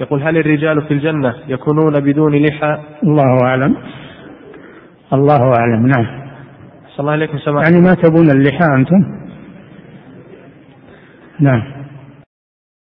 يقول هل الرجال في الجنة يكونون بدون لحى؟ الله أعلم. الله أعلم نعم. صلى الله عليكم سماحة. يعني ما تبون اللحى أنتم؟ نعم.